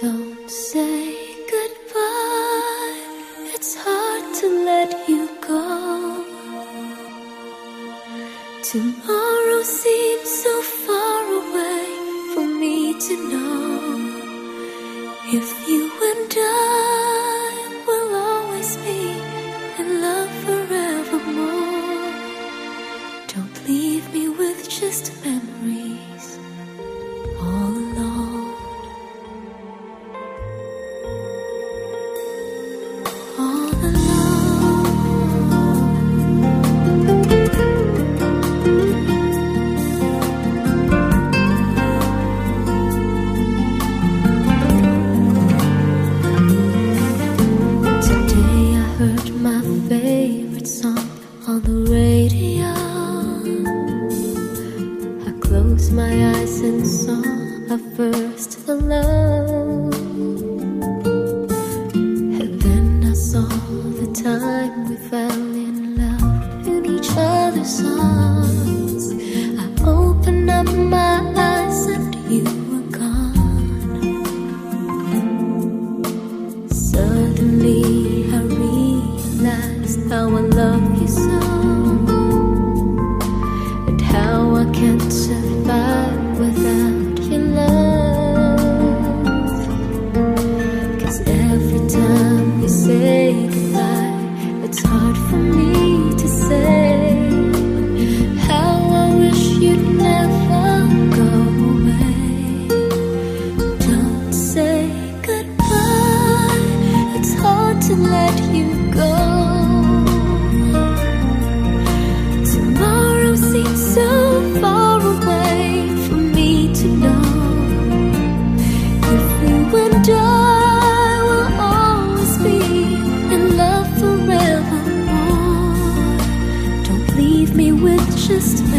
Don't say goodbye, it's hard to let you go. Tomorrow seems so far away for me to know if you and I. closed my eyes and saw her first love. And then I saw the time we fell in love in each other's arms.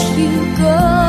听歌。